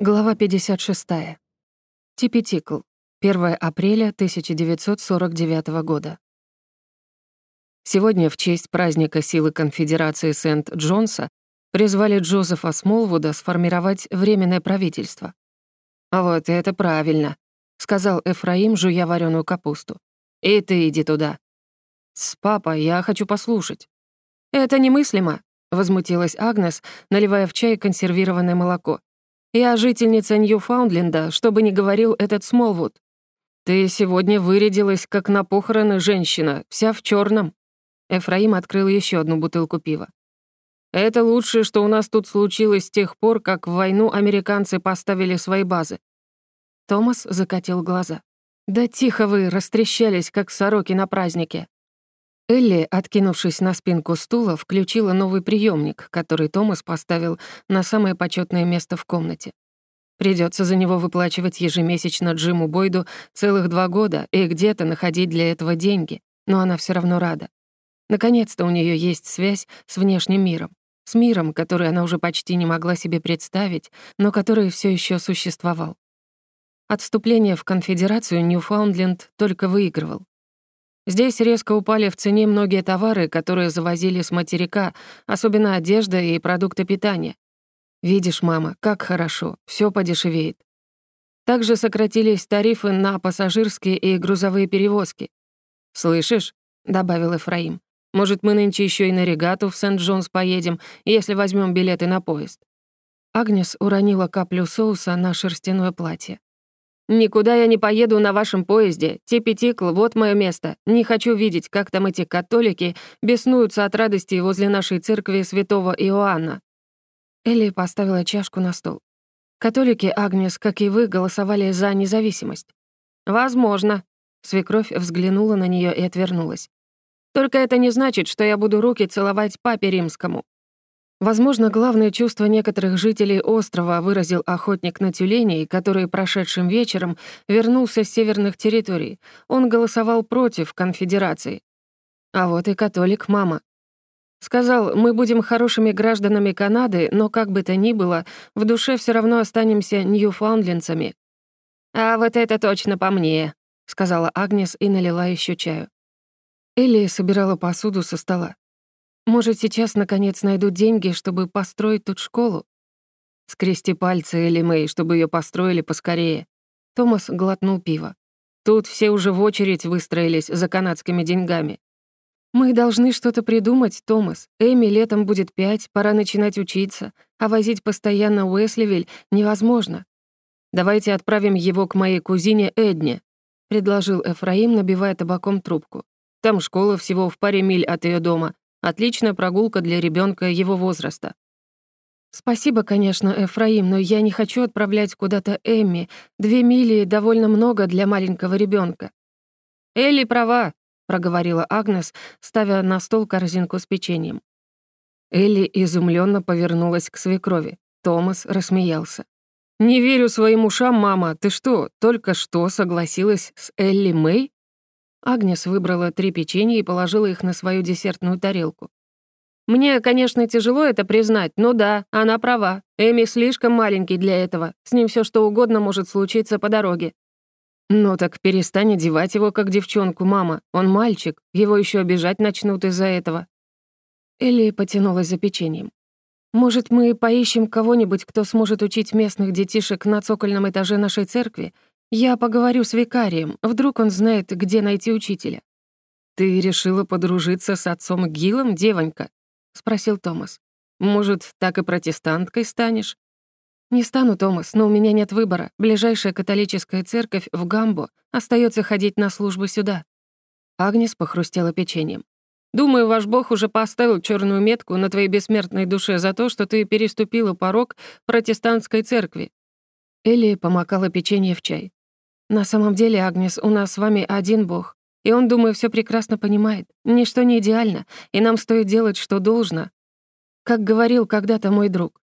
Глава 56. Типи-тикл. 1 апреля 1949 года. Сегодня в честь праздника силы конфедерации Сент-Джонса призвали Джозефа Смолвуда сформировать Временное правительство. «А вот это правильно», — сказал Эфраим, жуя вареную капусту. «И ты иди туда». «С папа, я хочу послушать». «Это немыслимо», — возмутилась Агнес, наливая в чай консервированное молоко. Я жительница Ньюфаундленда, что бы ни говорил этот Смолвуд. Ты сегодня вырядилась, как на похороны женщина, вся в черном. Эфраим открыл еще одну бутылку пива. Это лучшее, что у нас тут случилось с тех пор, как в войну американцы поставили свои базы. Томас закатил глаза. «Да тихо вы, растрещались, как сороки на празднике». Элли, откинувшись на спинку стула, включила новый приемник, который Томас поставил на самое почетное место в комнате. Придется за него выплачивать ежемесячно Джиму Бойду целых два года и где-то находить для этого деньги, но она все равно рада. Наконец-то у нее есть связь с внешним миром, с миром, который она уже почти не могла себе представить, но который все еще существовал. Отступление в конфедерацию Ньюфаундленд только выигрывал. Здесь резко упали в цене многие товары, которые завозили с материка, особенно одежда и продукты питания. Видишь, мама, как хорошо, все подешевеет. Также сократились тарифы на пассажирские и грузовые перевозки. «Слышишь?» — добавил Эфраим. «Может, мы нынче еще и на регату в Сент-Джонс поедем, если возьмем билеты на поезд?» Агнес уронила каплю соуса на шерстяное платье. «Никуда я не поеду на вашем поезде. Типи-тикл, вот мое место. Не хочу видеть, как там эти католики беснуются от радости возле нашей церкви святого Иоанна». Элли поставила чашку на стол. «Католики, Агнес, как и вы, голосовали за независимость». «Возможно». Свекровь взглянула на нее и отвернулась. «Только это не значит, что я буду руки целовать папе римскому. Возможно, главное чувство некоторых жителей острова выразил охотник на тюленей, который прошедшим вечером вернулся с северных территорий. Он голосовал против конфедерации. А вот и католик мама. Сказал, мы будем хорошими гражданами Канады, но как бы то ни было, в душе все равно останемся ньюфаундлендцами. «А вот это точно по мне», — сказала Агнес и налила еще чаю. Элли собирала посуду со стола. Может, сейчас, наконец, найдут деньги, чтобы построить тут школу? Скрести пальцы, Элли Мэй, чтобы ее построили поскорее. Томас глотнул пиво. Тут все уже в очередь выстроились за канадскими деньгами. «Мы должны что-то придумать, Томас. Эми летом будет пять, пора начинать учиться, а возить постоянно Уэсливиль невозможно. Давайте отправим его к моей кузине Эдне», — предложил Эфраим, набивая табаком трубку. «Там школа всего в паре миль от ее дома, Отличная прогулка для ребенка его возраста. «Спасибо, конечно, Эфраим, но я не хочу отправлять куда-то Эмми. Две мили довольно много для маленького ребенка. «Элли права», — проговорила Агнес, ставя на стол корзинку с печеньем. Элли изумленно повернулась к свекрови. Томас рассмеялся. «Не верю своим ушам, мама. Ты что, только что согласилась с Элли Мэй?» Агнес выбрала три печенья и положила их на свою десертную тарелку. «Мне, конечно, тяжело это признать, но да, она права. Эми слишком маленький для этого. С ним все что угодно может случиться по дороге». «Ну так перестань одевать его как девчонку, мама. Он мальчик, его еще обижать начнут из-за этого». Элли потянулась за печеньем. «Может, мы поищем кого-нибудь, кто сможет учить местных детишек на цокольном этаже нашей церкви «Я поговорю с викарием, вдруг он знает, где найти учителя». «Ты решила подружиться с отцом Гилом, девонька?» — спросил Томас. «Может, так и протестанткой станешь?» «Не стану, Томас, но у меня нет выбора. Ближайшая католическая церковь в Гамбо остается ходить на службу сюда». Агнес похрустела печеньем. «Думаю, ваш бог уже поставил черную метку на твоей бессмертной душе за то, что ты переступила порог протестантской церкви». Элли помакала печенье в чай. На самом деле, Агнес, у нас с вами один Бог, и он, думаю, все прекрасно понимает. Ничто не идеально, и нам стоит делать, что должно. Как говорил когда-то мой друг,